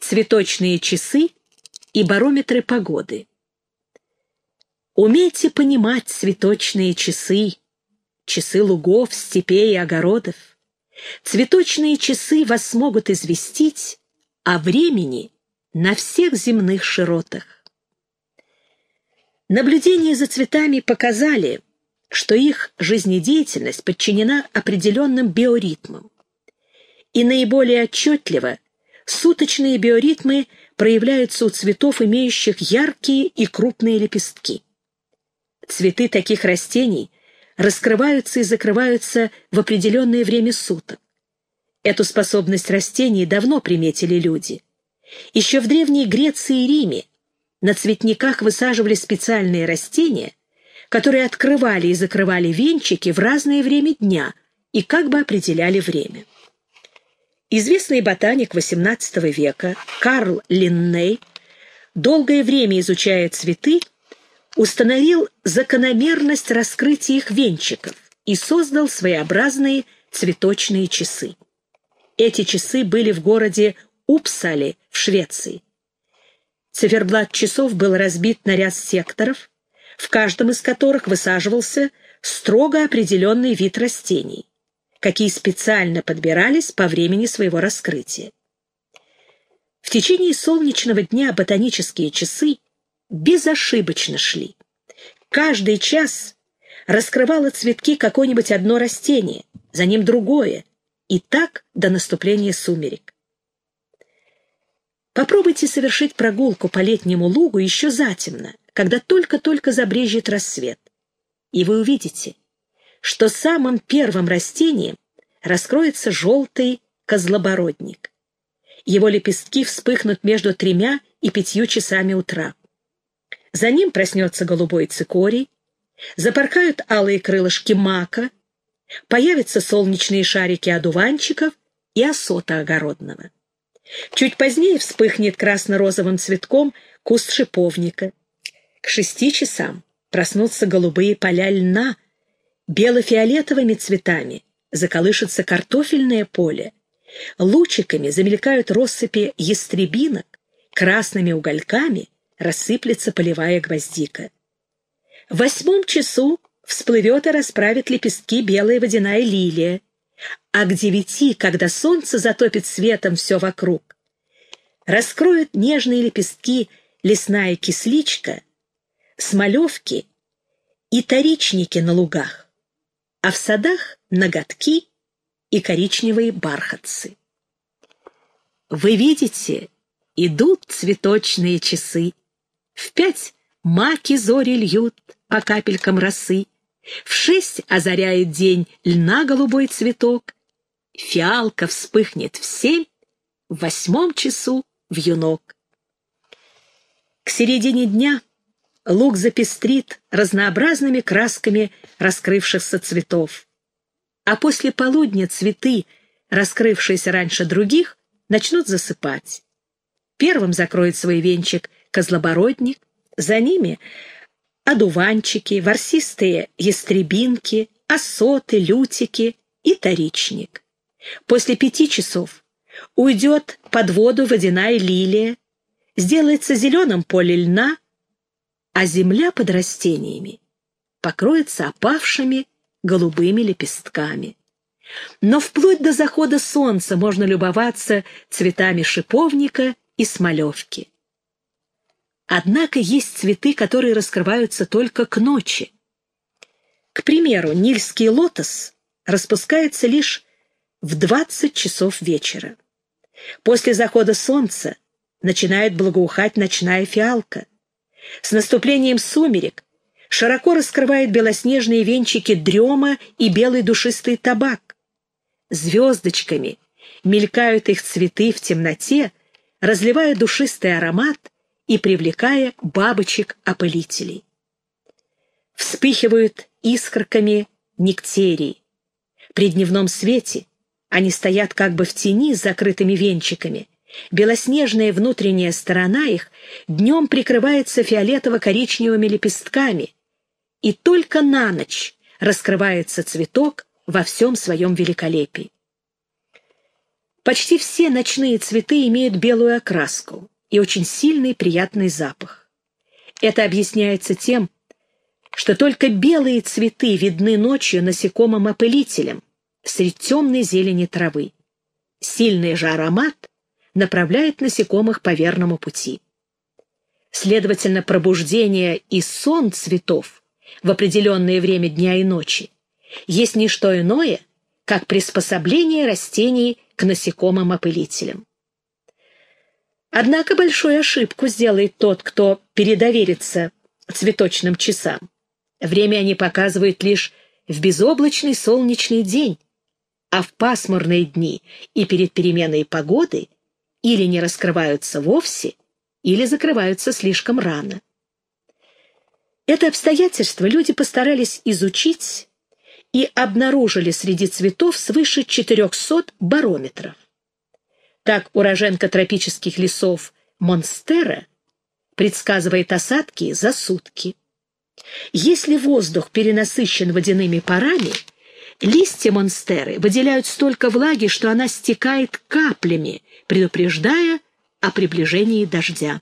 цветочные часы и барометры погоды. Умейте понимать цветочные часы, часы лугов, степей и огородов. Цветочные часы вас смогут известить о времени на всех земных широтах. Наблюдения за цветами показали, что их жизнедеятельность подчинена определенным биоритмам. И наиболее отчетливо суточные биоритмы проявляются у цветов, имеющих яркие и крупные лепестки. Цветы таких растений раскрываются и закрываются в определенное время суток. Эту способность растений давно приметили люди. Еще в Древней Греции и Риме на цветниках высаживали специальные растения, которые открывали и закрывали венчики в разное время дня и как бы определяли время. Известный ботаник XVIII века Карл Линней, долгое время изучая цветы, установил закономерность раскрытия их венчиков и создал своеобразные цветочные часы. Эти часы были в городе Упсале в Швеции. Циферблат часов был разбит на ряд секторов, в каждом из которых высаживался строго определенный вид растений, какие специально подбирались по времени своего раскрытия. В течение солнечного дня ботанические часы безошибочно шли. Каждый час раскрывало цветки какое-нибудь одно растение, за ним другое, и так до наступления сумерек. Попробуйте совершить прогулку по летнему лугу еще затемно, когда только-только забрежет рассвет, и вы увидите, что самым первым растением раскроется желтый козлобородник. Его лепестки вспыхнут между тремя и пятью часами утра. За ним проснется голубой цикорий, запорхают алые крылышки мака, появятся солнечные шарики одуванчиков и осота огородного. Чуть позднее вспыхнет красно-розовым цветком куст шиповника. К шести часам проснутся голубые поля льна, бело-фиолетовыми цветами заколышется картофельное поле, лучиками замелькают россыпи ястребинок, красными угольками рассыплется полевая гвоздика. В восьмом часу всплывет и расправит лепестки белая водяная лилия, а к девяти, когда солнце затопит светом все вокруг, раскроют нежные лепестки лесная кисличка, смолевки и таричники на лугах, а в садах ноготки и коричневые бархатцы. Вы видите, идут цветочные часы. В пять маки зори льют по капелькам росы, в шесть озаряет день льна голубой цветок, фиалка вспыхнет в семь, в восьмом часу в юнок. К середине дня луг запестрит разнообразными красками раскрывшихся цветов, а после полудня цветы, раскрывшиеся раньше других, начнут засыпать. Первым закроет свой венчик козлобородник, за ними одуванчики, ворсистые ястребинки, осоты, лютики и таричник. После пяти часов уйдет под воду водяная лилия, сделается зеленым поле льна, а земля под растениями покроется опавшими голубыми лепестками. Но вплоть до захода солнца можно любоваться цветами шиповника и смолевки. Однако есть цветы, которые раскрываются только к ночи. К примеру, нильский лотос распускается лишь в 20 часов вечера. После захода солнца начинает благоухать ночная фиалка. С наступлением сумерек широко раскрывает белоснежные венчики дрема и белый душистый табак. Звездочками мелькают их цветы в темноте, разливая душистый аромат и привлекая бабочек-опылителей. Вспыхивают искорками нектерии. При дневном свете они стоят как бы в тени с закрытыми венчиками. Белоснежная внутренняя сторона их днем прикрывается фиолетово-коричневыми лепестками, и только на ночь раскрывается цветок во всем своем великолепии. Почти все ночные цветы имеют белую окраску и очень сильный приятный запах. Это объясняется тем, что только белые цветы видны ночью насекомым-опылителям среди темной зелени травы. Сильный же аромат направляет насекомых по верному пути. Следовательно, пробуждение и сон цветов в определенное время дня и ночи есть не что иное, как приспособление растений к насекомым-опылителям. Однако большую ошибку сделает тот, кто передоверится цветочным часам. Время они показывают лишь в безоблачный солнечный день, а в пасмурные дни и перед переменой погоды или не раскрываются вовсе, или закрываются слишком рано. Это обстоятельство люди постарались изучить и обнаружили среди цветов свыше 400 барометров. Так уроженка тропических лесов Монстера предсказывает осадки за сутки. Если воздух перенасыщен водяными парами, листья монстеры выделяют столько влаги, что она стекает каплями, предупреждая о приближении дождя.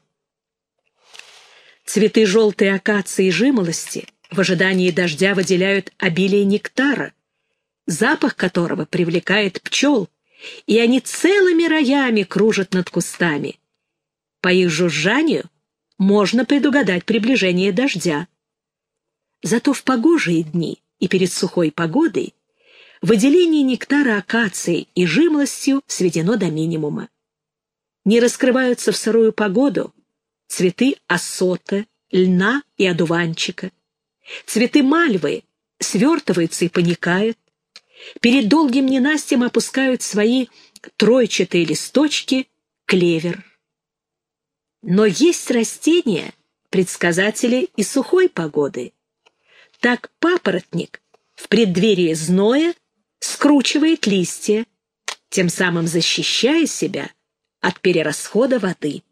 Цветы желтой акации и жимолости в ожидании дождя выделяют обилие нектара, запах которого привлекает пчел, и они целыми роями кружат над кустами. По их жужжанию можно предугадать приближение дождя. Зато в погожие дни и перед сухой погодой выделение нектара акации и жимлостью сведено до минимума. Не раскрываются в сырую погоду цветы осота, льна и одуванчика. Цветы мальвы свертываются и паникают. Перед долгим ненастьем опускают свои тройчатые листочки клевер. Но есть растения, предсказатели и сухой погоды. Так папоротник в преддверии зноя скручивает листья, тем самым защищая себя от перерасхода воды.